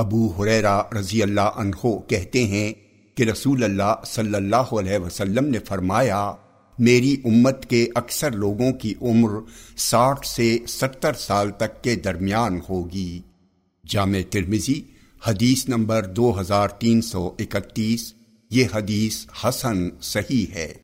ابو حریرا رضی اللہ عنہ کہتے ہیں کہ رسول اللہ صلی اللہ علیہ وسلم نے فرمایا، میری امت کے اکثر لوگوں کی عمر ساٹھ سے ستر سال تک کے درمیان ہوگی۔ جامع ترمزی حدیث نمبر دو ہزار تین سو اکتیس، یہ حدیث حسن صحیح ہے۔